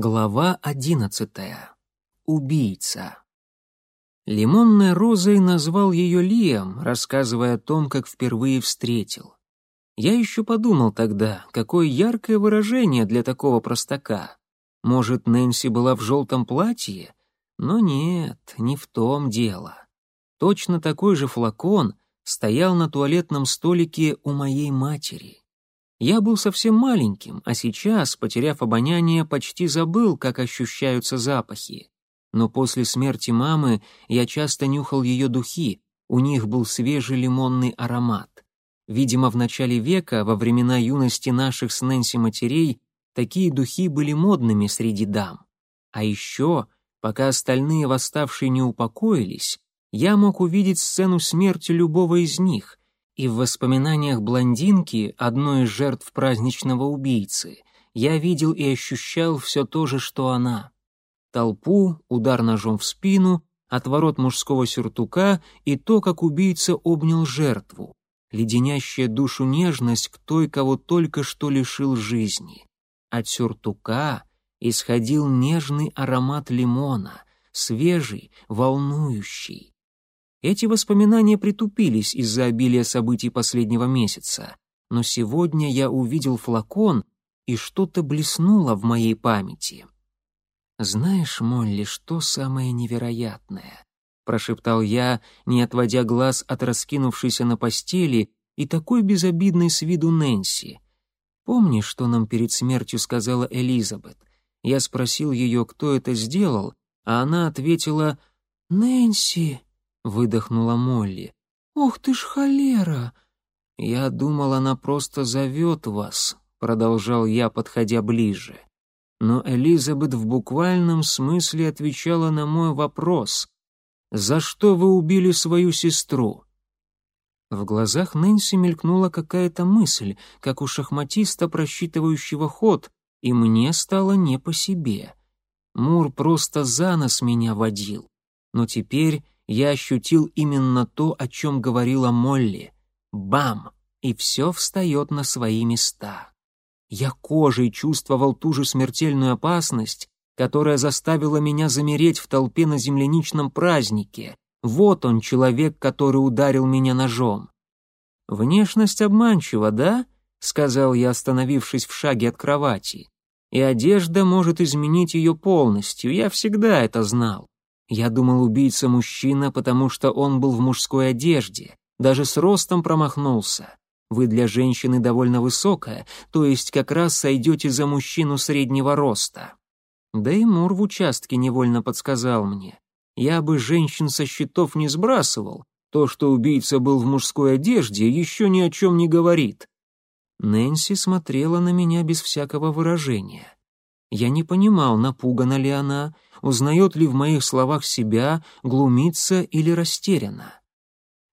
Глава одиннадцатая. Убийца. Лимонной розой назвал ее Лиам, рассказывая о том, как впервые встретил. Я еще подумал тогда, какое яркое выражение для такого простака. Может, Нэнси была в желтом платье? Но нет, не в том дело. Точно такой же флакон стоял на туалетном столике у моей матери. Я был совсем маленьким, а сейчас, потеряв обоняние, почти забыл, как ощущаются запахи. Но после смерти мамы я часто нюхал ее духи, у них был свежий лимонный аромат. Видимо, в начале века, во времена юности наших с Нэнси матерей, такие духи были модными среди дам. А еще, пока остальные восставшие не упокоились, я мог увидеть сцену смерти любого из них, и в воспоминаниях блондинки, одной из жертв праздничного убийцы, я видел и ощущал все то же, что она. Толпу, удар ножом в спину, отворот мужского сюртука и то, как убийца обнял жертву, леденящая душу нежность к той, кого только что лишил жизни. От сюртука исходил нежный аромат лимона, свежий, волнующий. Эти воспоминания притупились из-за обилия событий последнего месяца, но сегодня я увидел флакон, и что-то блеснуло в моей памяти. «Знаешь, Молли, что самое невероятное?» — прошептал я, не отводя глаз от раскинувшейся на постели и такой безобидной с виду Нэнси. «Помнишь, что нам перед смертью сказала Элизабет? Я спросил ее, кто это сделал, а она ответила «Нэнси» выдохнула Молли. «Ох ты ж холера!» «Я думал, она просто зовет вас», — продолжал я, подходя ближе. Но Элизабет в буквальном смысле отвечала на мой вопрос. «За что вы убили свою сестру?» В глазах Нэнси мелькнула какая-то мысль, как у шахматиста, просчитывающего ход, и мне стало не по себе. Мур просто за нос меня водил. Но теперь я ощутил именно то, о чем говорила Молли. Бам! И все встает на свои места. Я кожей чувствовал ту же смертельную опасность, которая заставила меня замереть в толпе на земляничном празднике. Вот он, человек, который ударил меня ножом. «Внешность обманчива, да?» — сказал я, остановившись в шаге от кровати. «И одежда может изменить ее полностью, я всегда это знал. Я думал, убийца мужчина, потому что он был в мужской одежде, даже с ростом промахнулся. Вы для женщины довольно высокая, то есть как раз сойдете за мужчину среднего роста. Да и Мур в участке невольно подсказал мне. Я бы женщин со счетов не сбрасывал. То, что убийца был в мужской одежде, еще ни о чем не говорит. Нэнси смотрела на меня без всякого выражения. Я не понимал, напугана ли она, узнает ли в моих словах себя, глумится или растеряна.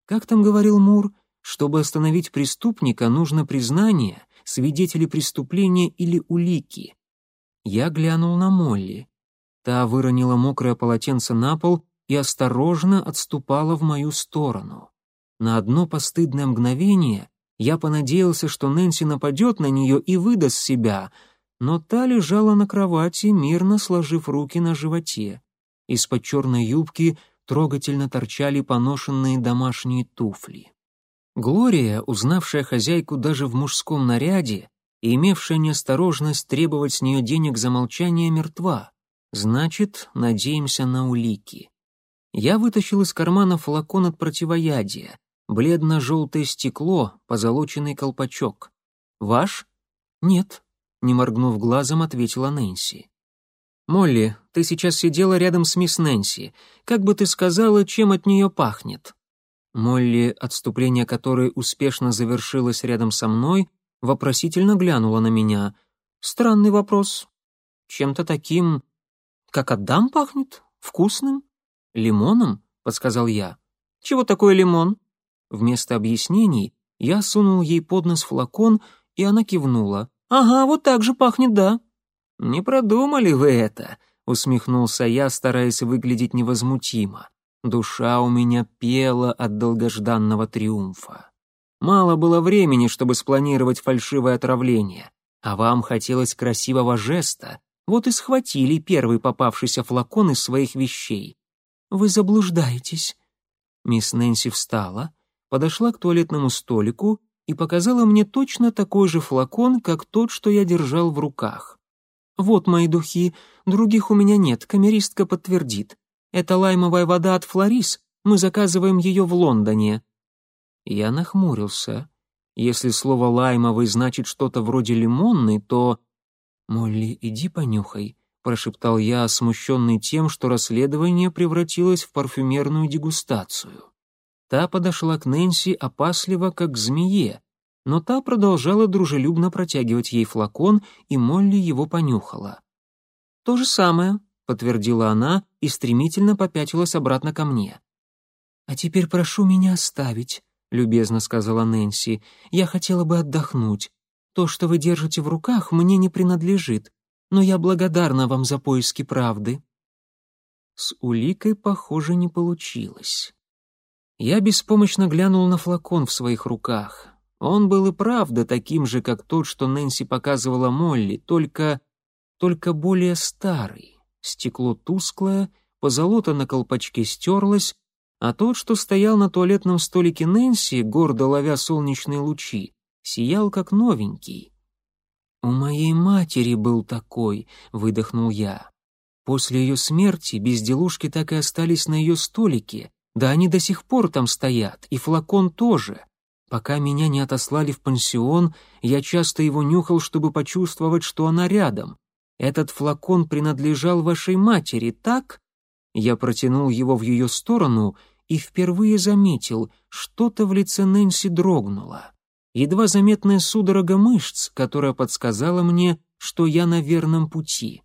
Как там говорил Мур, чтобы остановить преступника, нужно признание, свидетели преступления или улики. Я глянул на Молли. Та выронила мокрое полотенце на пол и осторожно отступала в мою сторону. На одно постыдное мгновение я понадеялся, что Нэнси нападет на нее и выдаст себя — но та лежала на кровати, мирно сложив руки на животе. Из-под черной юбки трогательно торчали поношенные домашние туфли. Глория, узнавшая хозяйку даже в мужском наряде и имевшая неосторожность требовать с нее денег за молчание, мертва. Значит, надеемся на улики. Я вытащил из кармана флакон от противоядия, бледно-желтое стекло, позолоченный колпачок. «Ваш?» «Нет», не моргнув глазом, ответила Нэнси. «Молли, ты сейчас сидела рядом с мисс Нэнси. Как бы ты сказала, чем от нее пахнет?» Молли, отступление которой успешно завершилось рядом со мной, вопросительно глянула на меня. «Странный вопрос. Чем-то таким, как Адам пахнет? Вкусным? Лимоном?» — подсказал я. «Чего такое лимон?» Вместо объяснений я сунул ей под нос флакон, и она кивнула. «Ага, вот так же пахнет, да». «Не продумали вы это», — усмехнулся я, стараясь выглядеть невозмутимо. Душа у меня пела от долгожданного триумфа. Мало было времени, чтобы спланировать фальшивое отравление, а вам хотелось красивого жеста, Вот и схватили первый попавшийся флакон из своих вещей. Вы заблуждаетесь. Мисс Нэнси встала, подошла к туалетному столику и показала мне точно такой же флакон, как тот, что я держал в руках. «Вот мои духи, других у меня нет, камеристка подтвердит. Это лаймовая вода от Флорис, мы заказываем ее в Лондоне». Я нахмурился. Если слово «лаймовый» значит что-то вроде «лимонный», то... «Молли, иди понюхай», — прошептал я, смущенный тем, что расследование превратилось в парфюмерную дегустацию. Та подошла к Нэнси опасливо, как к змее, но та продолжала дружелюбно протягивать ей флакон, и Молли его понюхала. «То же самое», — подтвердила она и стремительно попятилась обратно ко мне. «А теперь прошу меня оставить», — любезно сказала Нэнси. «Я хотела бы отдохнуть. То, что вы держите в руках, мне не принадлежит, но я благодарна вам за поиски правды». С уликой, похоже, не получилось. Я беспомощно глянул на флакон в своих руках. Он был и правда таким же, как тот, что Нэнси показывала Молли, только... только более старый. Стекло тусклое, позолота на колпачке стерлась, а тот, что стоял на туалетном столике Нэнси, гордо ловя солнечные лучи, сиял как новенький. «У моей матери был такой», — выдохнул я. После ее смерти безделушки так и остались на ее столике, да они до сих пор там стоят, и флакон тоже. Пока меня не отослали в пансион, я часто его нюхал, чтобы почувствовать, что она рядом. Этот флакон принадлежал вашей матери, так? Я протянул его в ее сторону и впервые заметил, что-то в лице Нэнси дрогнуло. Едва заметная судорога мышц, которая подсказала мне, что я на верном пути.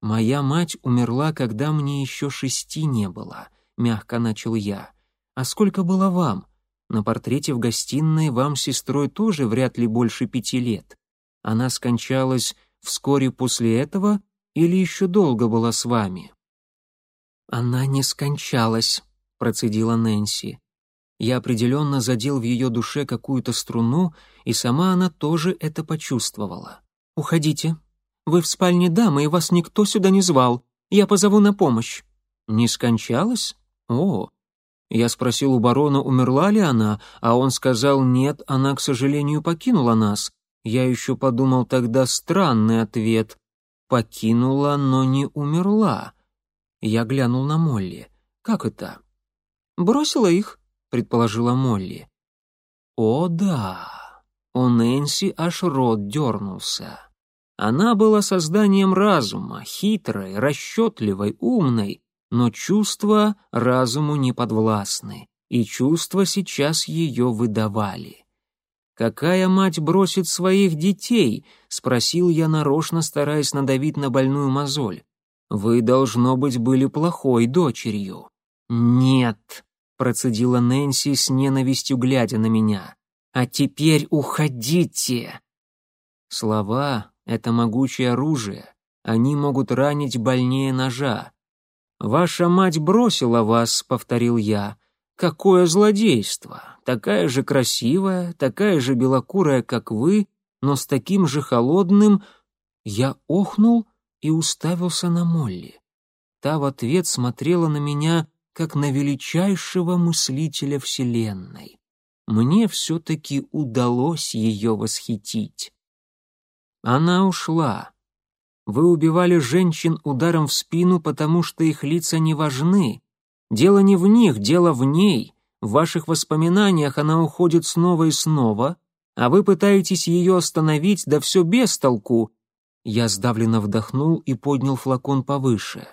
Моя мать умерла, когда мне еще шести не было, мягко начал я. А сколько было вам? На портрете в гостиной вам с сестрой тоже вряд ли больше пяти лет. Она скончалась вскоре после этого или еще долго была с вами?» «Она не скончалась», — процедила Нэнси. Я определенно задел в ее душе какую-то струну, и сама она тоже это почувствовала. «Уходите. Вы в спальне дамы, и вас никто сюда не звал. Я позову на помощь». «Не скончалась? О, я спросил у барона, умерла ли она, а он сказал, нет, она, к сожалению, покинула нас. Я еще подумал тогда странный ответ. Покинула, но не умерла. Я глянул на Молли. Как это? Бросила их, предположила Молли. О, да. У Нэнси аж рот дернулся. Она была созданием разума, хитрой, расчетливой, умной, но чувства разуму не подвластны, и чувства сейчас ее выдавали. «Какая мать бросит своих детей?» — спросил я нарочно, стараясь надавить на больную мозоль. «Вы, должно быть, были плохой дочерью». «Нет», — процедила Нэнси с ненавистью, глядя на меня. «А теперь уходите!» Слова — это могучее оружие. Они могут ранить больнее ножа. «Ваша мать бросила вас», — повторил я. «Какое злодейство! Такая же красивая, такая же белокурая, как вы, но с таким же холодным...» Я охнул и уставился на Молли. Та в ответ смотрела на меня, как на величайшего мыслителя Вселенной. Мне все-таки удалось ее восхитить. Она ушла. Вы убивали женщин ударом в спину, потому что их лица не важны. Дело не в них, дело в ней. В ваших воспоминаниях она уходит снова и снова, а вы пытаетесь ее остановить, да все без толку. Я сдавленно вдохнул и поднял флакон повыше.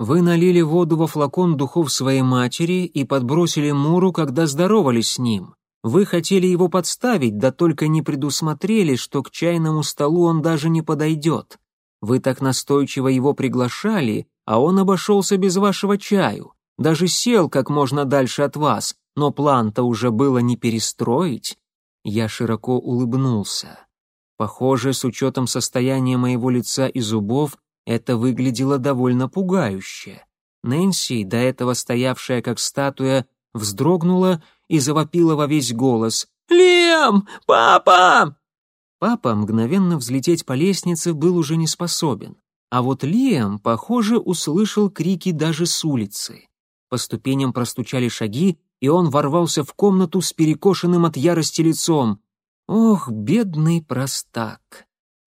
Вы налили воду во флакон духов своей матери и подбросили Муру, когда здоровались с ним. Вы хотели его подставить, да только не предусмотрели, что к чайному столу он даже не подойдет. Вы так настойчиво его приглашали, а он обошелся без вашего чаю. Даже сел как можно дальше от вас, но план-то уже было не перестроить. Я широко улыбнулся. Похоже, с учетом состояния моего лица и зубов, это выглядело довольно пугающе. Нэнси, до этого стоявшая как статуя, вздрогнула и завопила во весь голос. «Лем! Папа!» Папа мгновенно взлететь по лестнице был уже не способен. А вот Лиам, похоже, услышал крики даже с улицы. По ступеням простучали шаги, и он ворвался в комнату с перекошенным от ярости лицом. Ох, бедный простак.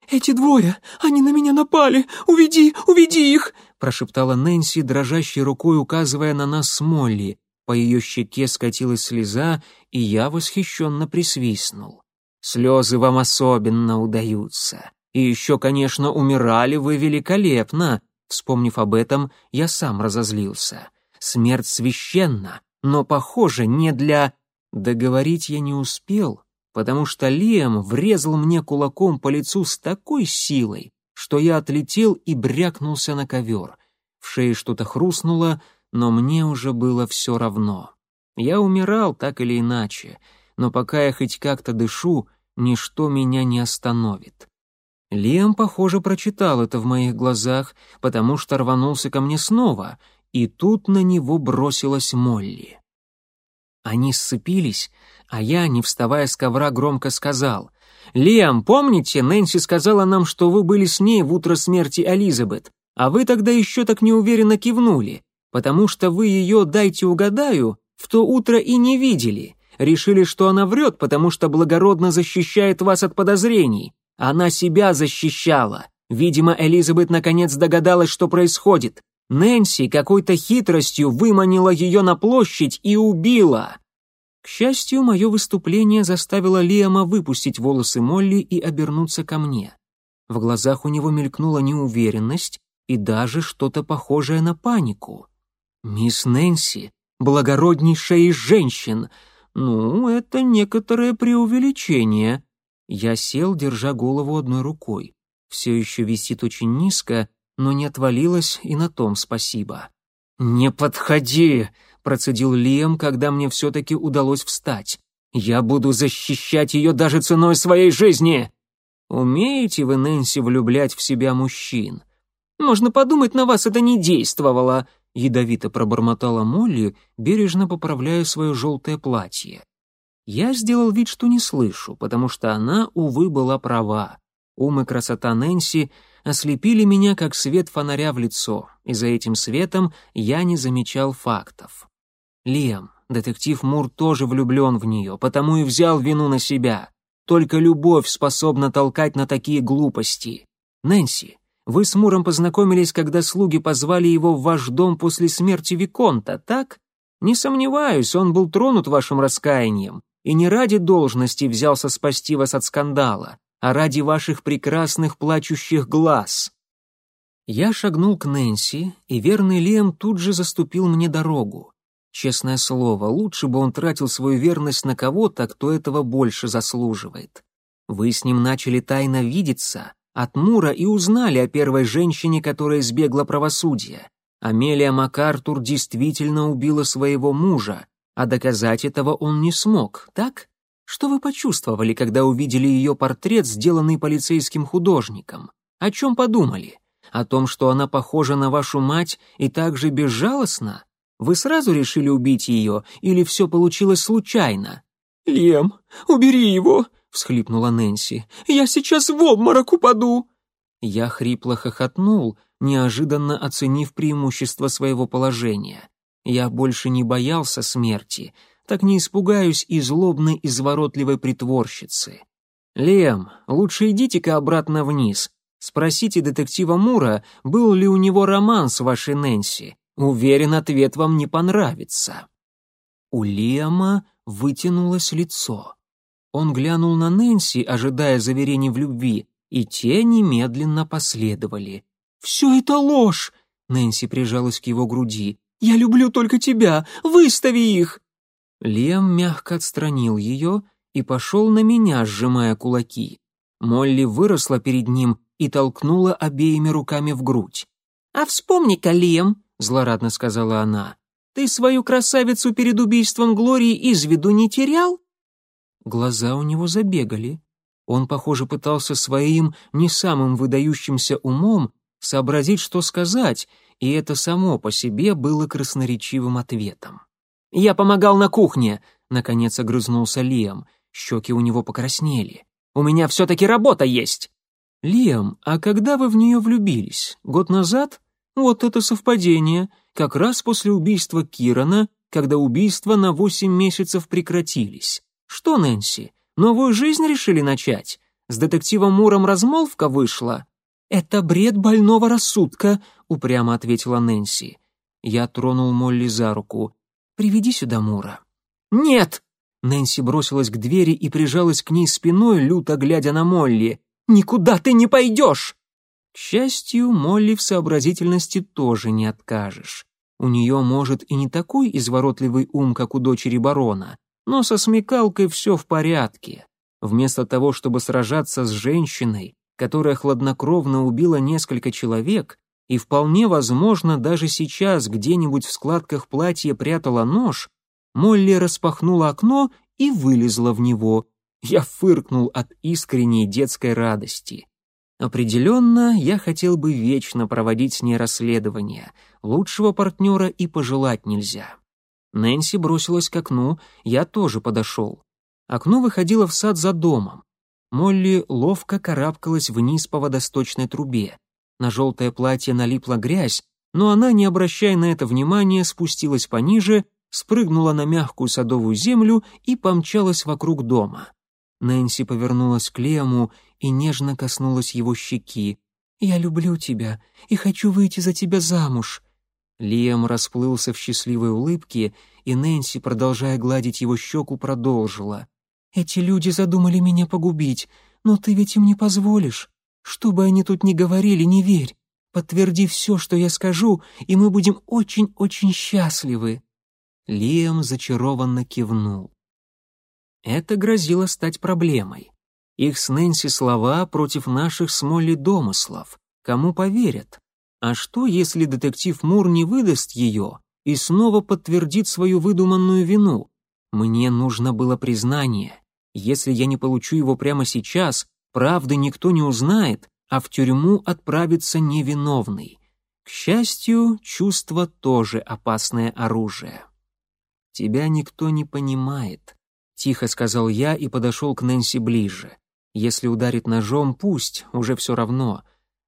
«Эти двое! Они на меня напали! Уведи! Уведи их!» прошептала Нэнси, дрожащей рукой указывая на нас с Молли. По ее щеке скатилась слеза, и я восхищенно присвистнул. «Слезы вам особенно удаются. И еще, конечно, умирали вы великолепно». Вспомнив об этом, я сам разозлился. «Смерть священна, но, похоже, не для...» Договорить я не успел, потому что Лиам врезал мне кулаком по лицу с такой силой, что я отлетел и брякнулся на ковер. В шее что-то хрустнуло, но мне уже было все равно. Я умирал так или иначе, но пока я хоть как-то дышу, ничто меня не остановит. Лиам, похоже, прочитал это в моих глазах, потому что рванулся ко мне снова, и тут на него бросилась Молли. Они сцепились, а я, не вставая с ковра, громко сказал. «Лиам, помните, Нэнси сказала нам, что вы были с ней в утро смерти Элизабет, а вы тогда еще так неуверенно кивнули, потому что вы ее, дайте угадаю, в то утро и не видели. Решили, что она врет, потому что благородно защищает вас от подозрений. Она себя защищала. Видимо, Элизабет наконец догадалась, что происходит. Нэнси какой-то хитростью выманила ее на площадь и убила. К счастью, мое выступление заставило Лиама выпустить волосы Молли и обернуться ко мне. В глазах у него мелькнула неуверенность и даже что-то похожее на панику. «Мисс Нэнси, благороднейшая из женщин!» «Ну, это некоторое преувеличение». Я сел, держа голову одной рукой. Все еще висит очень низко, но не отвалилось, и на том спасибо. «Не подходи!» — процедил Лиам, когда мне все-таки удалось встать. «Я буду защищать ее даже ценой своей жизни!» «Умеете вы, Нэнси, влюблять в себя мужчин?» «Можно подумать, на вас это не действовало!» — ядовито пробормотала Молли, бережно поправляя свое желтое платье. Я сделал вид, что не слышу, потому что она, увы, была права. Ум и красота Нэнси ослепили меня, как свет фонаря в лицо, и за этим светом я не замечал фактов. Лиам, детектив Мур тоже влюблен в нее, потому и взял вину на себя. Только любовь способна толкать на такие глупости. Нэнси, вы с Муром познакомились, когда слуги позвали его в ваш дом после смерти Виконта, так? Не сомневаюсь, он был тронут вашим раскаянием и не ради должности взялся спасти вас от скандала а ради ваших прекрасных плачущих глаз». Я шагнул к Нэнси, и верный Лем тут же заступил мне дорогу. Честное слово, лучше бы он тратил свою верность на кого-то, кто этого больше заслуживает. Вы с ним начали тайно видеться от Мура и узнали о первой женщине, которая избегла правосудия. Амелия МакАртур действительно убила своего мужа, а доказать этого он не смог, так? Что вы почувствовали, когда увидели ее портрет, сделанный полицейским художником? О чем подумали? О том, что она похожа на вашу мать и также безжалостна? Вы сразу решили убить ее или все получилось случайно?» «Лем, убери его!» — всхлипнула Нэнси. «Я сейчас в обморок упаду!» Я хрипло хохотнул, неожиданно оценив преимущество своего положения. Я больше не боялся смерти — так не испугаюсь и злобной изворотливой притворщицы. Лем, лучше идите-ка обратно вниз. Спросите детектива Мура, был ли у него роман с вашей Нэнси. Уверен, ответ вам не понравится. У Лема вытянулось лицо. Он глянул на Нэнси, ожидая заверений в любви, и те немедленно последовали. «Все это ложь!» — Нэнси прижалась к его груди. «Я люблю только тебя! Выстави их!» Лем мягко отстранил ее и пошел на меня, сжимая кулаки. Молли выросла перед ним и толкнула обеими руками в грудь. «А вспомни-ка, Лем», — злорадно сказала она, — «ты свою красавицу перед убийством Глории из виду не терял?» Глаза у него забегали. Он, похоже, пытался своим не самым выдающимся умом сообразить, что сказать, и это само по себе было красноречивым ответом. «Я помогал на кухне», — наконец огрызнулся Лиам. Щеки у него покраснели. «У меня все-таки работа есть». «Лиам, а когда вы в нее влюбились? Год назад? Вот это совпадение. Как раз после убийства Кирана, когда убийства на восемь месяцев прекратились. Что, Нэнси, новую жизнь решили начать? С детективом Муром размолвка вышла?» «Это бред больного рассудка», — упрямо ответила Нэнси. Я тронул Молли за руку. «Приведи сюда Мура». «Нет!» Нэнси бросилась к двери и прижалась к ней спиной, люто глядя на Молли. Никуда ты не пойдешь!» К счастью, Молли в сообразительности тоже не откажешь. У нее, может, и не такой изворотливый ум, как у дочери барона, но со смекалкой все в порядке. Вместо того, чтобы сражаться с женщиной, которая хладнокровно убила несколько человек, и вполне возможно даже сейчас где-нибудь в складках платья прятала нож, Молли распахнула окно и вылезла в него, я фыркнул от искренней детской радости. Определенно, я хотел бы вечно проводить с ней расследование. Лучшего партнера и пожелать нельзя. Нэнси бросилась к окну, я тоже подошел. Окно выходило в сад за домом. Молли ловко карабкалась вниз по водосточной трубе. На желтое платье налипла грязь, но она, не обращая на это внимания, спустилась пониже, спрыгнула на мягкую садовую землю и помчалась вокруг дома. Нэнси повернулась к Лему и нежно коснулась его щеки. «Я люблю тебя и хочу выйти за тебя замуж». Лиам расплылся в счастливой улыбке, и Нэнси, продолжая гладить его щеку, продолжила. «Эти люди задумали меня погубить, но ты ведь им не позволишь. Что бы они тут ни говорили, не верь. Подтверди все, что я скажу, и мы будем очень-очень счастливы». Лиам зачарованно кивнул. Это грозило стать проблемой. Их с Нэнси слова против наших с Молли домыслов. Кому поверят? А что, если детектив Мур не выдаст ее и снова подтвердит свою выдуманную вину? Мне нужно было признание. Если я не получу его прямо сейчас, правды никто не узнает, а в тюрьму отправится невиновный. К счастью, чувство тоже опасное оружие. Тебя никто не понимает. Тихо сказал я и подошел к Нэнси ближе. Если ударит ножом, пусть, уже все равно.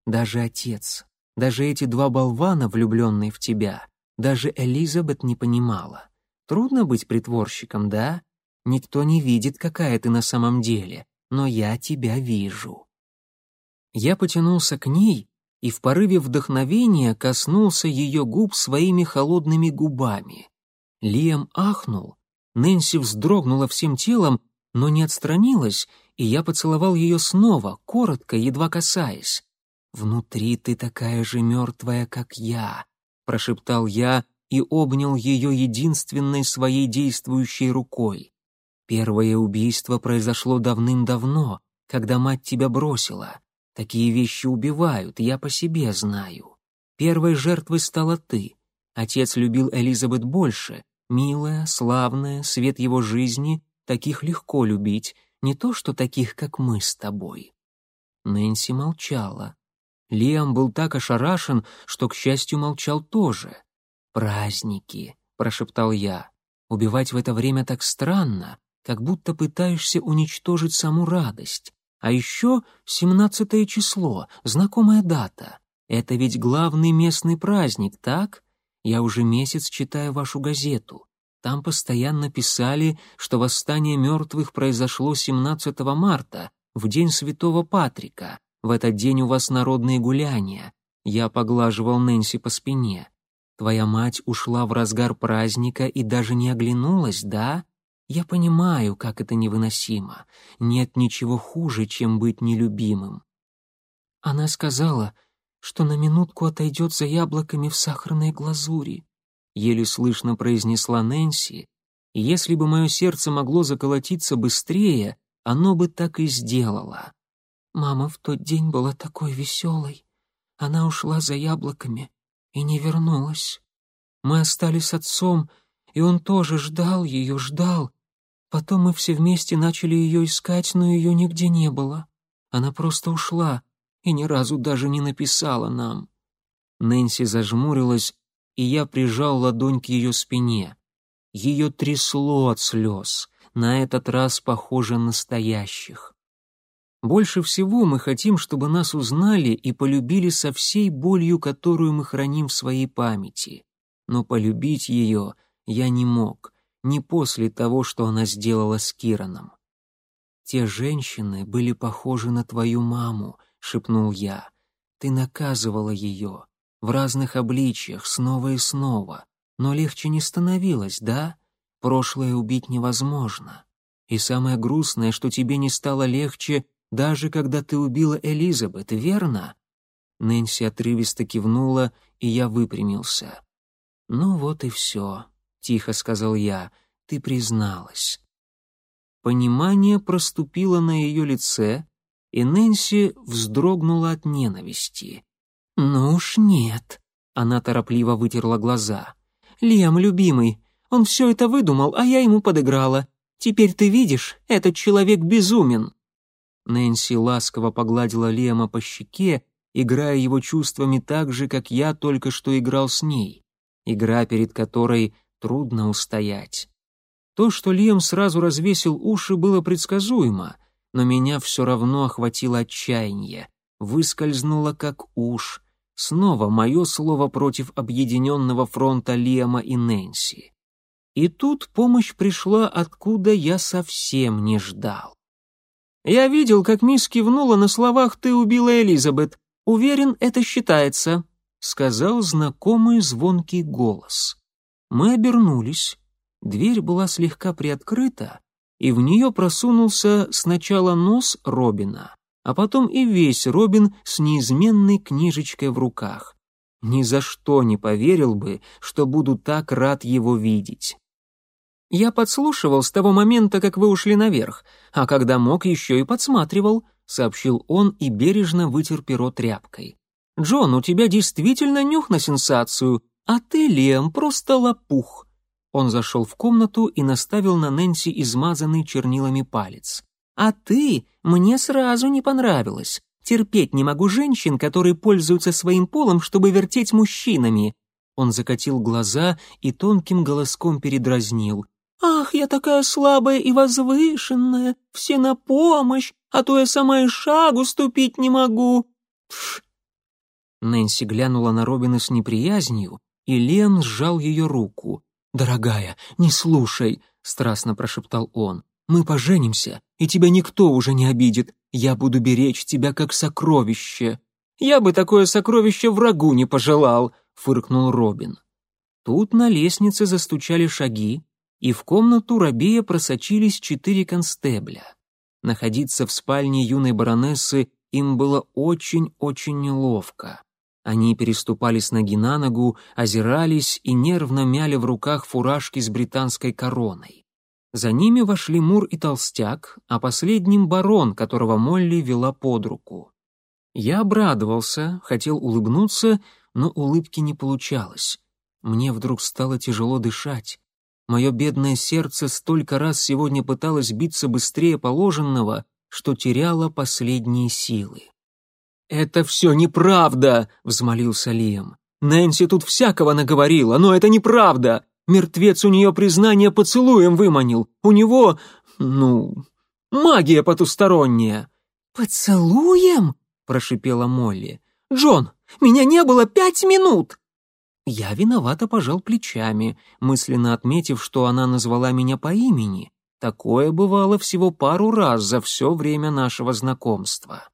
Даже отец, даже эти два болвана, влюбленные в тебя, даже Элизабет не понимала. Трудно быть притворщиком, да? Никто не видит, какая ты на самом деле, но я тебя вижу. Я потянулся к ней и в порыве вдохновения коснулся ее губ своими холодными губами. Лиам ахнул, Нэнси вздрогнула всем телом, но не отстранилась, и я поцеловал ее снова, коротко, едва касаясь. «Внутри ты такая же мертвая, как я», — прошептал я и обнял ее единственной своей действующей рукой. «Первое убийство произошло давным-давно, когда мать тебя бросила. Такие вещи убивают, я по себе знаю. Первой жертвой стала ты. Отец любил Элизабет больше, Милая, славная, свет его жизни, таких легко любить, не то что таких, как мы с тобой». Нэнси молчала. Лиам был так ошарашен, что, к счастью, молчал тоже. «Праздники», — прошептал я. «Убивать в это время так странно, как будто пытаешься уничтожить саму радость. А еще семнадцатое число, знакомая дата. Это ведь главный местный праздник, так? Я уже месяц читаю вашу газету. Там постоянно писали, что восстание мертвых произошло 17 марта, в день Святого Патрика. В этот день у вас народные гуляния. Я поглаживал Нэнси по спине. Твоя мать ушла в разгар праздника и даже не оглянулась, да? Я понимаю, как это невыносимо. Нет ничего хуже, чем быть нелюбимым. Она сказала, что на минутку отойдет за яблоками в сахарной глазури», — еле слышно произнесла Нэнси, если бы мое сердце могло заколотиться быстрее, оно бы так и сделало. Мама в тот день была такой веселой. Она ушла за яблоками и не вернулась. Мы остались с отцом, и он тоже ждал ее, ждал. Потом мы все вместе начали ее искать, но ее нигде не было. Она просто ушла, и ни разу даже не написала нам». Нэнси зажмурилась, и я прижал ладонь к ее спине. Ее трясло от слез, на этот раз похоже настоящих. Больше всего мы хотим, чтобы нас узнали и полюбили со всей болью, которую мы храним в своей памяти. Но полюбить ее я не мог, не после того, что она сделала с Кираном. «Те женщины были похожи на твою маму», — шепнул я. «Ты наказывала ее в разных обличьях снова и снова, но легче не становилось, да? Прошлое убить невозможно. И самое грустное, что тебе не стало легче, даже когда ты убила Элизабет, верно?» Нэнси отрывисто кивнула, и я выпрямился. «Ну вот и все», — тихо сказал я, — «ты призналась». Понимание проступило на ее лице, и Нэнси вздрогнула от ненависти. «Ну уж нет», — она торопливо вытерла глаза. «Лиам, любимый, он все это выдумал, а я ему подыграла. Теперь ты видишь, этот человек безумен». Нэнси ласково погладила Лема по щеке, играя его чувствами так же, как я только что играл с ней. Игра, перед которой трудно устоять. То, что Лем сразу развесил уши, было предсказуемо, но меня все равно охватило отчаяние. Выскользнуло как уж. Снова мое слово против объединенного фронта Лема и Нэнси. И тут помощь пришла, откуда я совсем не ждал. Я видел, как мисс кивнула на словах «ты убила Элизабет». Уверен, это считается», — сказал знакомый звонкий голос. Мы обернулись. Дверь была слегка приоткрыта, и в нее просунулся сначала нос Робина, а потом и весь Робин с неизменной книжечкой в руках. Ни за что не поверил бы, что буду так рад его видеть. Я подслушивал с того момента, как вы ушли наверх, а когда мог, еще и подсматривал», — сообщил он и бережно вытер перо тряпкой. «Джон, у тебя действительно нюх на сенсацию, а ты, Лем, просто лопух». Он зашел в комнату и наставил на Нэнси измазанный чернилами палец. «А ты мне сразу не понравилась. Терпеть не могу женщин, которые пользуются своим полом, чтобы вертеть мужчинами». Он закатил глаза и тонким голоском передразнил. «Ах, я такая слабая и возвышенная, все на помощь, а то я сама и шагу ступить не могу!» Пш. Нэнси глянула на Робина с неприязнью, и Лем сжал ее руку. «Дорогая, не слушай!» — страстно прошептал он. «Мы поженимся, и тебя никто уже не обидит. Я буду беречь тебя как сокровище». «Я бы такое сокровище врагу не пожелал», — фыркнул Робин. Тут на лестнице застучали шаги, и в комнату рабея просочились четыре констебля. Находиться в спальне юной баронессы им было очень-очень неловко. Они переступали с ноги на ногу, озирались и нервно мяли в руках фуражки с британской короной. За ними вошли Мур и Толстяк, а последним барон, которого Молли вела под руку. Я обрадовался, хотел улыбнуться, но улыбки не получалось. Мне вдруг стало тяжело дышать. Мое бедное сердце столько раз сегодня пыталось биться быстрее положенного, что теряло последние силы. «Это все неправда!» — взмолился Лиам. «Нэнси тут всякого наговорила, но это неправда! Мертвец у нее признание поцелуем выманил. У него, ну, магия потусторонняя». «Поцелуем?» — прошипела Молли. «Джон, меня не было пять минут!» Я виновато пожал плечами, мысленно отметив, что она назвала меня по имени. Такое бывало всего пару раз за все время нашего знакомства.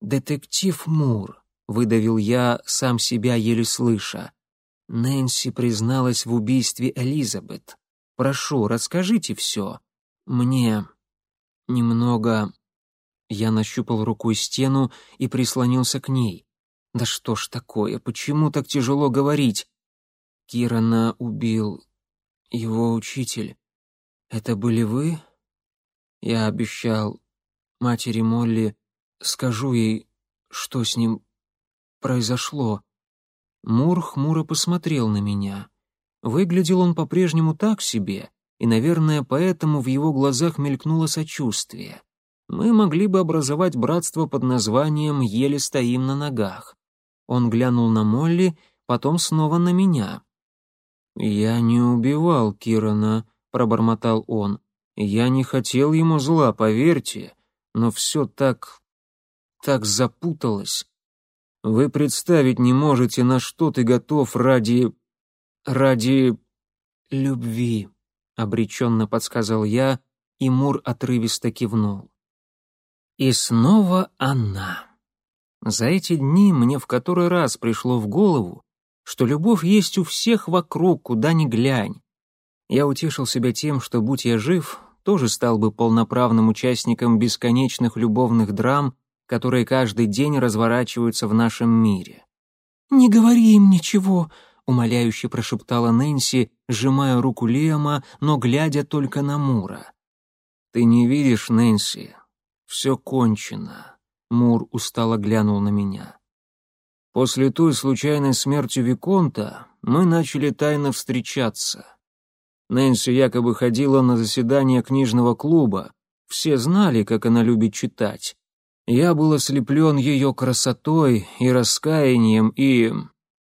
«Детектив Мур», — выдавил я, сам себя еле слыша. Нэнси призналась в убийстве Элизабет. «Прошу, расскажите все. Мне немного...» Я нащупал рукой стену и прислонился к ней. Да что ж такое, почему так тяжело говорить? Кирана убил его учитель. Это были вы? Я обещал матери Молли, скажу ей, что с ним произошло. Мур хмуро посмотрел на меня. Выглядел он по-прежнему так себе, и, наверное, поэтому в его глазах мелькнуло сочувствие. Мы могли бы образовать братство под названием «Еле стоим на ногах». Он глянул на Молли, потом снова на меня. «Я не убивал Кирана», — пробормотал он. «Я не хотел ему зла, поверьте. но все так... так запуталось. Вы представить не можете, на что ты готов ради... ради... любви, — обреченно подсказал я, и Мур отрывисто кивнул. И снова она. За эти дни мне в который раз пришло в голову, что любовь есть у всех вокруг, куда ни глянь. Я утешил себя тем, что, будь я жив, тоже стал бы полноправным участником бесконечных любовных драм, которые каждый день разворачиваются в нашем мире. «Не говори им ничего», — умоляюще прошептала Нэнси, сжимая руку Лиама, но глядя только на Мура. «Ты не видишь, Нэнси? Все кончено», — Мур устало глянул на меня. «После той случайной смерти Виконта мы начали тайно встречаться. Нэнси якобы ходила на заседание книжного клуба. Все знали, как она любит читать. Я был ослеплен ее красотой и раскаянием, и...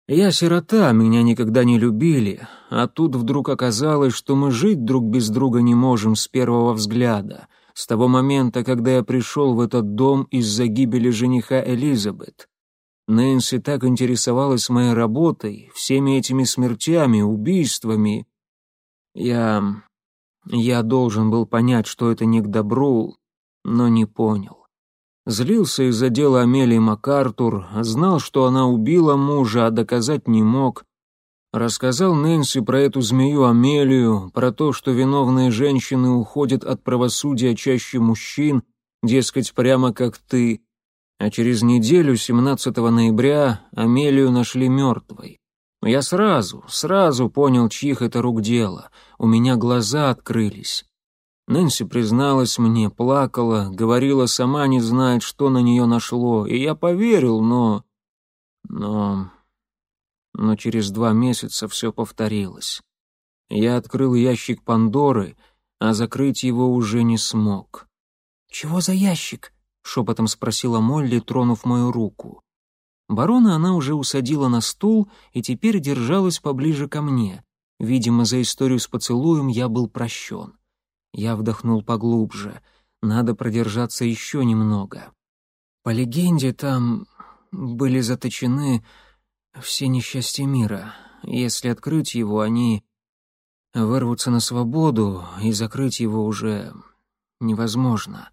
Я сирота, меня никогда не любили, а тут вдруг оказалось, что мы жить друг без друга не можем с первого взгляда, с того момента, когда я пришел в этот дом из-за гибели жениха Элизабет. Нэнси так интересовалась моей работой, всеми этими смертями, убийствами, я... я должен был понять, что это не к добру, но не понял. Злился из-за дела Амелии МакАртур, знал, что она убила мужа, а доказать не мог. Рассказал Нэнси про эту змею Амелию, про то, что виновные женщины уходят от правосудия чаще мужчин, дескать, прямо как ты. А через неделю, 17 ноября, Амелию нашли мертвой. Я сразу, сразу понял, чьих это рук дело. У меня глаза открылись. Нэнси призналась мне, плакала, говорила, сама не знает, что на нее нашло, и я поверил, но... Но... Но через два месяца все повторилось. Я открыл ящик Пандоры, а закрыть его уже не смог. «Чего за ящик?» — шепотом спросила Молли, тронув мою руку. Барона она уже усадила на стул и теперь держалась поближе ко мне. Видимо, за историю с поцелуем я был прощен. Я вдохнул поглубже. Надо продержаться еще немного. По легенде, там были заточены все несчастья мира. Если открыть его, они вырвутся на свободу, и закрыть его уже невозможно.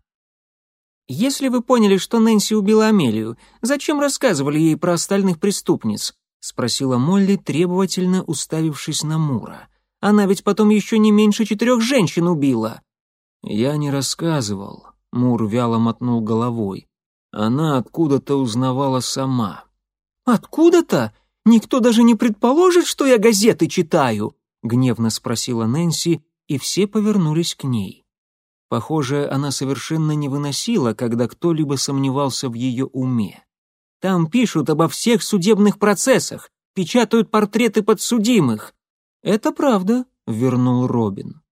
«Если вы поняли, что Нэнси убила Амелию, зачем рассказывали ей про остальных преступниц?» — спросила Молли, требовательно уставившись на Мура. «Она ведь потом еще не меньше четырех женщин убила». «Я не рассказывал», — Мур вяло мотнул головой. «Она откуда-то узнавала сама». «Откуда-то? Никто даже не предположит, что я газеты читаю?» — гневно спросила Нэнси, и все повернулись к ней. Похоже, она совершенно не выносила, когда кто-либо сомневался в ее уме. «Там пишут обо всех судебных процессах, печатают портреты подсудимых». «Это правда», — вернул Робин.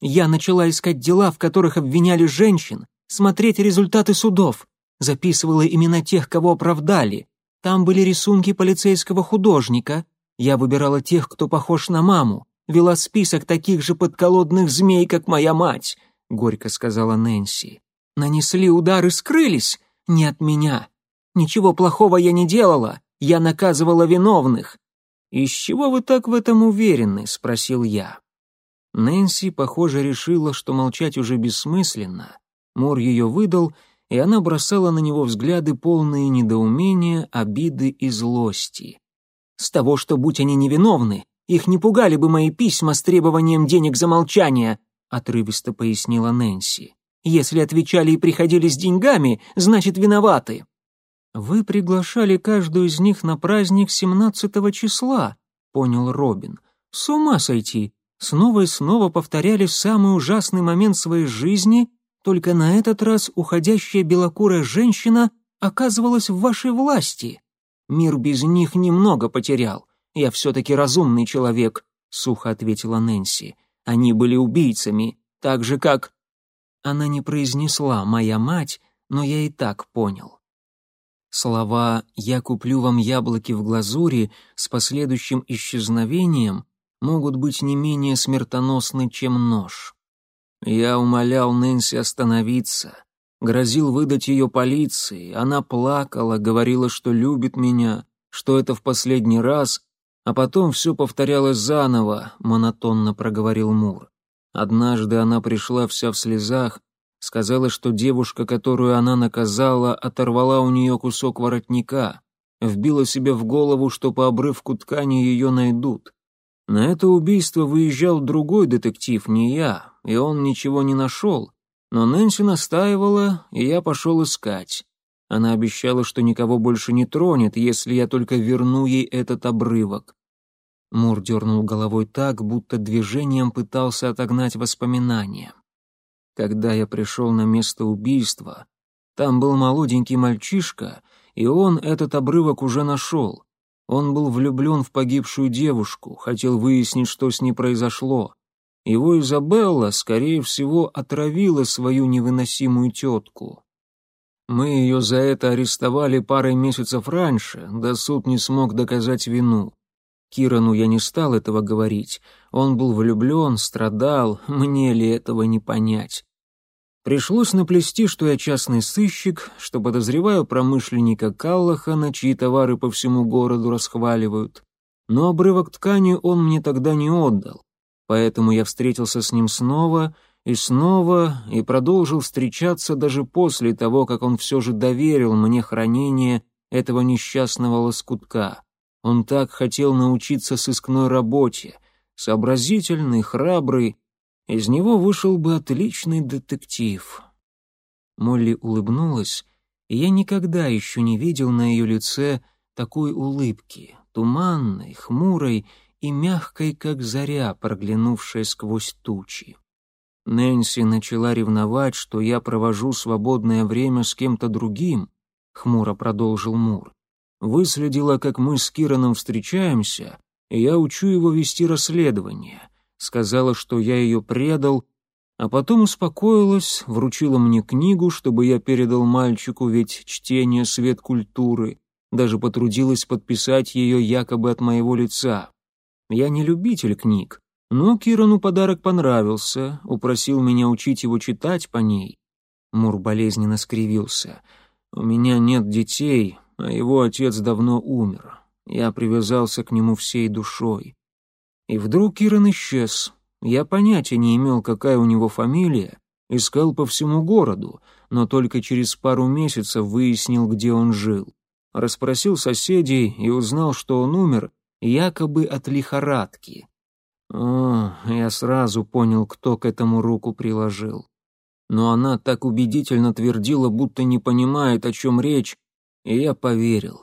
«Я начала искать дела, в которых обвиняли женщин, смотреть результаты судов, записывала имена тех, кого оправдали. Там были рисунки полицейского художника. Я выбирала тех, кто похож на маму, вела список таких же подколодных змей, как моя мать горько сказала Нэнси. Нанесли удар и скрылись. Не от меня. Ничего плохого я не делала. Я наказывала виновных. Из чего вы так в этом уверены? спросил я. Нэнси, похоже, решила, что молчать уже бессмысленно. Мор ее выдал, и она бросала на него взгляды полные недоумения, обиды и злости. С того, что будь они невиновны, их не пугали бы мои письма с требованием денег за молчание, отрывисто пояснила Нэнси. Если отвечали и приходили с деньгами, значит, виноваты. Вы приглашали каждую из них на праздник семнадцатого числа, понял Робин. С ума сойти. Снова и снова повторяли самый ужасный момент своей жизни, только на этот раз уходящая белокурая женщина оказывалась в вашей власти. Мир без них немного потерял. Я все-таки разумный человек, сухо ответила Нэнси. Они были убийцами, так же как...» Она не произнесла «моя мать», но я и так понял. Слова «я куплю вам яблоки в глазури» с последующим исчезновением могут быть не менее смертоносны, чем нож. Я умолял Нэнси остановиться. Грозил выдать ее полиции. Она плакала, говорила, что любит меня, что это в последний раз, а потом все повторялось заново, монотонно проговорил Мур. Однажды она пришла вся в слезах, сказала, что девушка, которую она наказала, оторвала у нее кусок воротника, вбила себе в голову, что по обрывку ткани ее найдут. На это убийство выезжал другой детектив, не я, и он ничего не нашел, но Нэнси настаивала, и я пошел искать. Она обещала, что никого больше не тронет, если я только верну ей этот обрывок. Мур дернул головой так, будто движением пытался отогнать воспоминания. Когда я пришел на место убийства, там был молоденький мальчишка, и он этот обрывок уже нашел. Он был влюблен в погибшую девушку, хотел выяснить, что с ней произошло. Его Изабелла, скорее всего, отравила свою невыносимую тетку. Мы ее за это арестовали парой месяцев раньше, да суд не смог доказать вину. Кирану я не стал этого говорить. Он был влюблен, страдал, мне ли этого не понять. Пришлось наплести, что я частный сыщик, что подозреваю промышленника Каллахана, чьи товары по всему городу расхваливают. Но обрывок ткани он мне тогда не отдал. Поэтому я встретился с ним снова и снова и продолжил встречаться даже после того, как он все же доверил мне хранение этого несчастного лоскутка. Он так хотел научиться сыскной работе. Сообразительный, храбрый. Из него вышел бы отличный детектив. Молли улыбнулась, и я никогда еще не видел на ее лице такой улыбки, туманной, хмурой и мягкой, как заря, проглянувшая сквозь тучи. Нэнси начала ревновать, что я провожу свободное время с кем-то другим, хмуро продолжил Мур выследила, как мы с Кираном встречаемся, и я учу его вести расследование. Сказала, что я ее предал, а потом успокоилась, вручила мне книгу, чтобы я передал мальчику, ведь чтение — свет культуры, даже потрудилась подписать ее якобы от моего лица. Я не любитель книг, но Кирану подарок понравился, упросил меня учить его читать по ней. Мур болезненно скривился. «У меня нет детей, а его отец давно умер. Я привязался к нему всей душой. И вдруг Ирон исчез. Я понятия не имел, какая у него фамилия, искал по всему городу, но только через пару месяцев выяснил, где он жил. Расспросил соседей и узнал, что он умер, якобы от лихорадки. О, я сразу понял, кто к этому руку приложил. Но она так убедительно твердила, будто не понимает, о чем речь, и я поверил.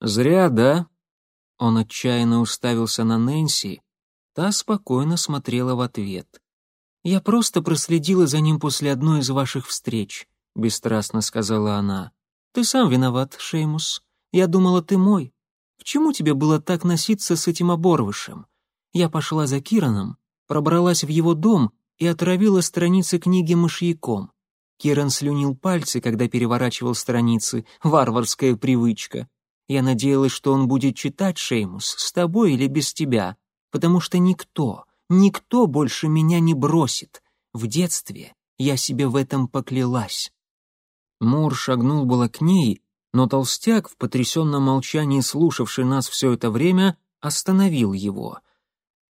Зря, да? Он отчаянно уставился на Нэнси, та спокойно смотрела в ответ. «Я просто проследила за ним после одной из ваших встреч», — бесстрастно сказала она. «Ты сам виноват, Шеймус. Я думала, ты мой. К чему тебе было так носиться с этим оборвышем? Я пошла за Кираном, пробралась в его дом и отравила страницы книги мышьяком. Киран слюнил пальцы, когда переворачивал страницы. Варварская привычка. Я надеялась, что он будет читать Шеймус с тобой или без тебя, потому что никто, никто больше меня не бросит. В детстве я себе в этом поклялась. Мур шагнул было к ней, но толстяк, в потрясенном молчании слушавший нас все это время, остановил его.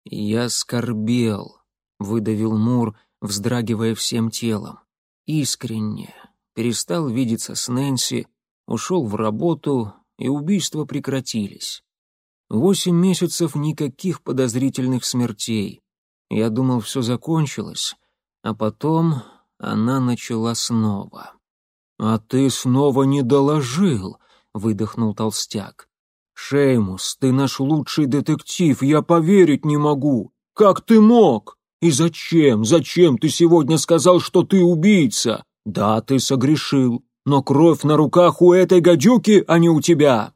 «Я скорбел», — выдавил Мур, вздрагивая всем телом искренне, перестал видеться с Нэнси, ушел в работу, и убийства прекратились. Восемь месяцев никаких подозрительных смертей. Я думал, все закончилось, а потом она начала снова. «А ты снова не доложил», — выдохнул толстяк. «Шеймус, ты наш лучший детектив, я поверить не могу. Как ты мог?» «И зачем, зачем ты сегодня сказал, что ты убийца? Да, ты согрешил, но кровь на руках у этой гадюки, а не у тебя!»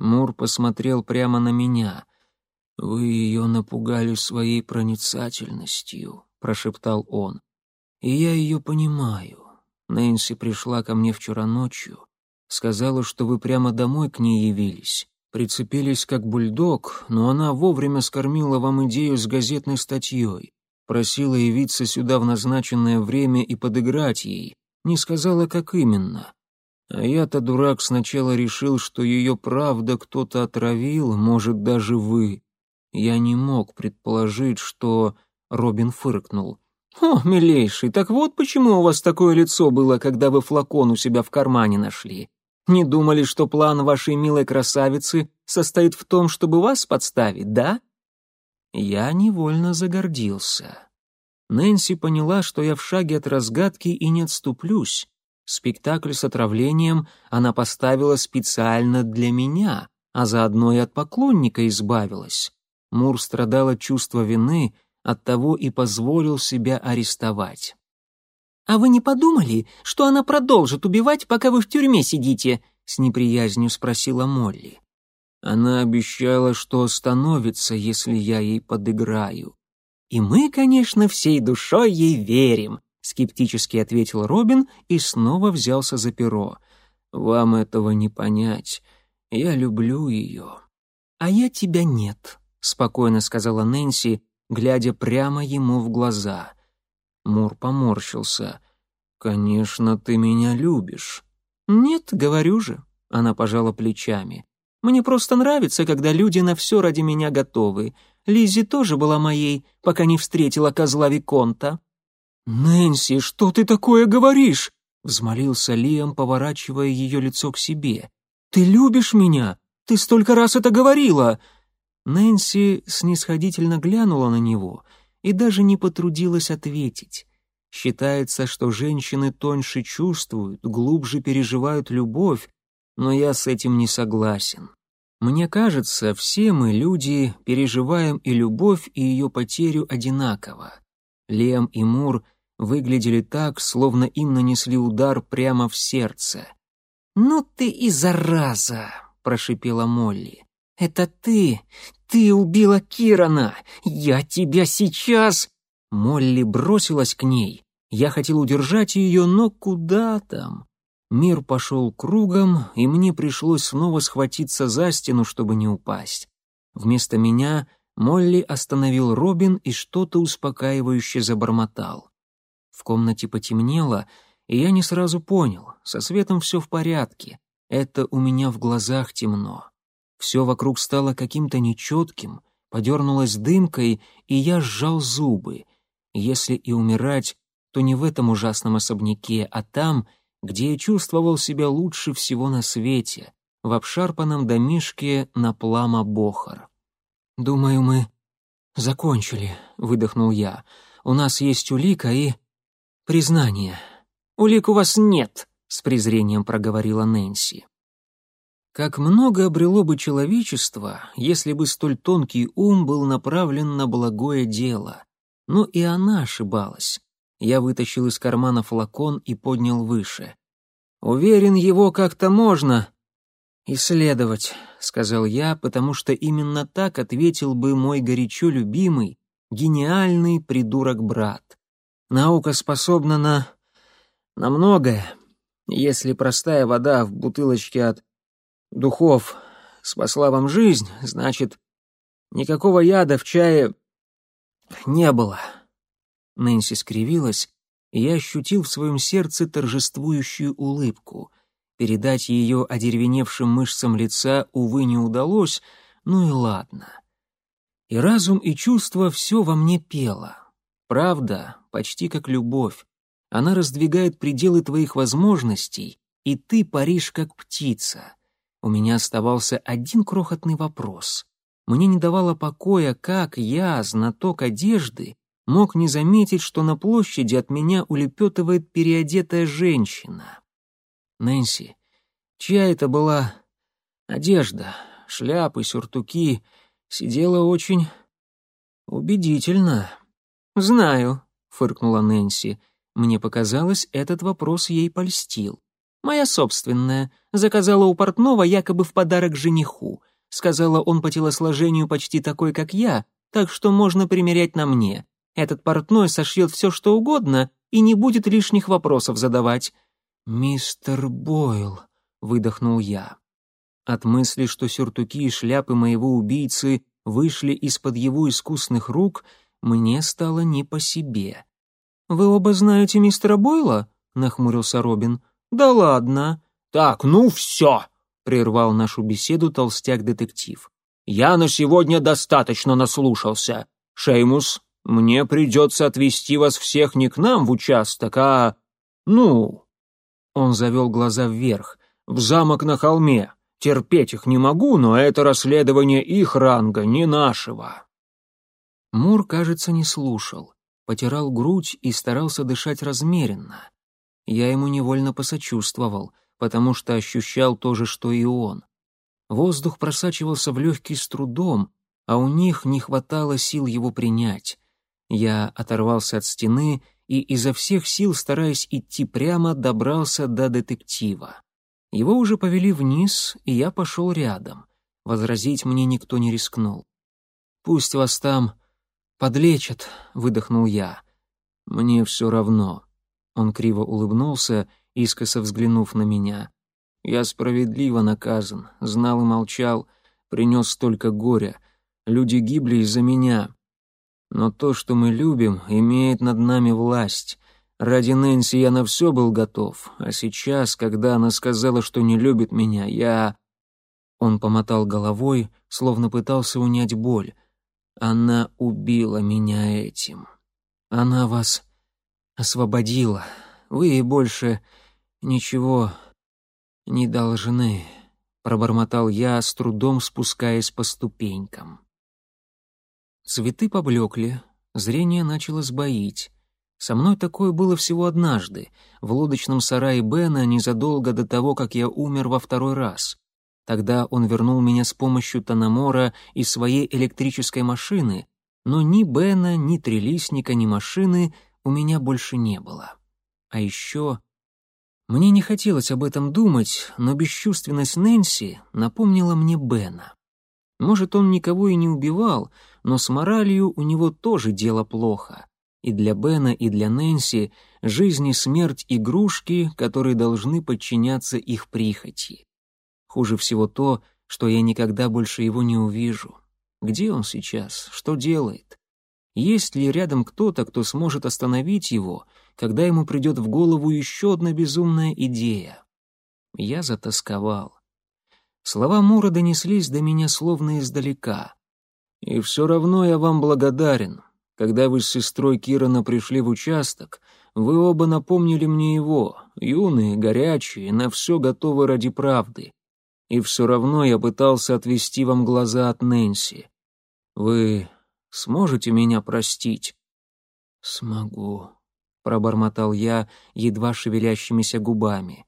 Мур посмотрел прямо на меня. «Вы ее напугали своей проницательностью», — прошептал он. «И я ее понимаю. Нэнси пришла ко мне вчера ночью, сказала, что вы прямо домой к ней явились. Прицепились как бульдог, но она вовремя скормила вам идею с газетной статьей. Просила явиться сюда в назначенное время и подыграть ей. не сказала, как именно. А я-то, дурак, сначала решил, что ее правда кто-то отравил, может, даже вы. Я не мог предположить, что...» Робин фыркнул. «О, милейший, так вот почему у вас такое лицо было, когда вы флакон у себя в кармане нашли. Не думали, что план вашей милой красавицы состоит в том, чтобы вас подставить, да?» Я невольно загордился. Нэнси поняла, что я в шаге от разгадки и не отступлюсь. Спектакль с отравлением она поставила специально для меня, а заодно и от поклонника избавилась. Мур страдал от чувства вины, оттого и позволил себя арестовать. «А вы не подумали, что она продолжит убивать, пока вы в тюрьме сидите?» — с неприязнью спросила Молли. Она обещала, что остановится, если я ей подыграю. «И мы, конечно, всей душой ей верим», — скептически ответил Робин и снова взялся за перо. «Вам этого не понять. Я люблю ее». «А я тебя нет», — спокойно сказала Нэнси, глядя прямо ему в глаза. Мур поморщился. «Конечно, ты меня любишь». «Нет, говорю же», — она пожала плечами. «Мне просто нравится, когда люди на все ради меня готовы. Лиззи тоже была моей, пока не встретила козла Виконта». «Нэнси, что ты такое говоришь?» — взмолился Лиам, поворачивая ее лицо к себе. «Ты любишь меня? Ты столько раз это говорила!» Нэнси снисходительно глянула на него и даже не потрудилась ответить. Считается, что женщины тоньше чувствуют, глубже переживают любовь, но я с этим не согласен. Мне кажется, все мы, люди, переживаем и любовь, и ее потерю одинаково. Лем и Мур выглядели так, словно им нанесли удар прямо в сердце. «Ну ты и зараза!» — прошипела Молли. «Это ты! Ты убила Кирана! Я тебя сейчас...» Молли бросилась к ней. Я хотел удержать ее, но куда там? Мир пошел кругом, и мне пришлось снова схватиться за стену, чтобы не упасть. Вместо меня Молли остановил Робин и что-то успокаивающе забормотал. В комнате потемнело, и я не сразу понял, со светом все в порядке, это у меня в глазах темно. Все вокруг стало каким-то нечетким, подернулось дымкой, и я сжал зубы. Если и умирать, то не в этом ужасном особняке, а там — где я чувствовал себя лучше всего на свете, в обшарпанном домишке на Плама-Бохар. «Думаю, мы закончили», — выдохнул я. «У нас есть улика и признание». «Улик у вас нет», — с презрением проговорила Нэнси. Как много обрело бы человечество, если бы столь тонкий ум был направлен на благое дело. Но и она ошибалась. Я вытащил из кармана флакон и поднял выше. «Уверен, его как-то можно исследовать», — сказал я, потому что именно так ответил бы мой горячо любимый, гениальный придурок-брат. Наука способна на... на многое. Если простая вода в бутылочке от духов спасла вам жизнь, значит, никакого яда в чае не было. Нэнси скривилась, и я ощутил в своем сердце торжествующую улыбку. Передать ее одеревеневшим мышцам лица, увы, не удалось, ну и ладно. И разум, и чувство все во мне пело. Правда, почти как любовь. Она раздвигает пределы твоих возможностей, и ты паришь как птица. У меня оставался один крохотный вопрос. Мне не давало покоя, как я, знаток одежды, мог не заметить, что на площади от меня улепетывает переодетая женщина. Нэнси, чья это была одежда, шляпы, сюртуки, сидела очень убедительно. «Знаю», — фыркнула Нэнси. Мне показалось, этот вопрос ей польстил. «Моя собственная. Заказала у портного якобы в подарок жениху. Сказала, он по телосложению почти такой, как я, так что можно примерять на мне. Этот портной сошьет все, что угодно, и не будет лишних вопросов задавать». «Мистер Бойл», — выдохнул я. От мысли, что сюртуки и шляпы моего убийцы вышли из-под его искусных рук, мне стало не по себе. «Вы оба знаете мистера Бойла?» — нахмурился Робин. «Да ладно». «Так, ну все», — прервал нашу беседу толстяк-детектив. «Я на сегодня достаточно наслушался. Шеймус, мне придется отвезти вас всех не к нам в участок, а... ну...» Он завел глаза вверх. «В замок на холме. Терпеть их не могу, но это расследование их ранга, не нашего». Мур, кажется, не слушал, потирал грудь и старался дышать размеренно. Я ему невольно посочувствовал, потому что ощущал то же, что и он. Воздух просачивался в легкие с трудом, а у них не хватало сил его принять. Я оторвался от стены и изо всех сил, стараясь идти прямо, добрался до детектива. Его уже повели вниз, и я пошел рядом. Возразить мне никто не рискнул. «Пусть вас там подлечат», — выдохнул я. «Мне все равно». Он криво улыбнулся, искоса взглянув на меня. «Я справедливо наказан, знал и молчал, принес столько горя. Люди гибли из-за меня. Но то, что мы любим, имеет над нами власть. Ради Нэнси я на все был готов, а сейчас, когда она сказала, что не любит меня, я...» Он помотал головой, словно пытался унять боль. «Она убила меня этим. Она вас освободила. Вы ей больше ничего не должны», — пробормотал я, с трудом спускаясь по ступенькам. Цветы поблекли, зрение начало сбоить. Со мной такое было всего однажды, в лодочном сарае Бена незадолго до того, как я умер во второй раз. Тогда он вернул меня с помощью Танамора и своей электрической машины, но ни Бена, ни трелисника, ни машины у меня больше не было. А еще... Мне не хотелось об этом думать, но бесчувственность Нэнси напомнила мне Бена. Может, он никого и не убивал, но с моралью у него тоже дело плохо. И для Бена, и для Нэнси жизнь и смерть — игрушки, которые должны подчиняться их прихоти. Хуже всего то, что я никогда больше его не увижу. Где он сейчас? Что делает? Есть ли рядом кто-то, кто сможет остановить его, когда ему придет в голову еще одна безумная идея? Я затасковал. Слова Мура донеслись до меня словно издалека. «И все равно я вам благодарен. Когда вы с сестрой Кирана пришли в участок, вы оба напомнили мне его, юные, горячие, на все готовы ради правды. И все равно я пытался отвести вам глаза от Нэнси. Вы сможете меня простить?» «Смогу», — пробормотал я едва шевелящимися губами.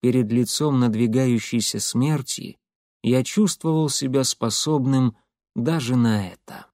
Перед лицом надвигающейся смерти я чувствовал себя способным даже на это.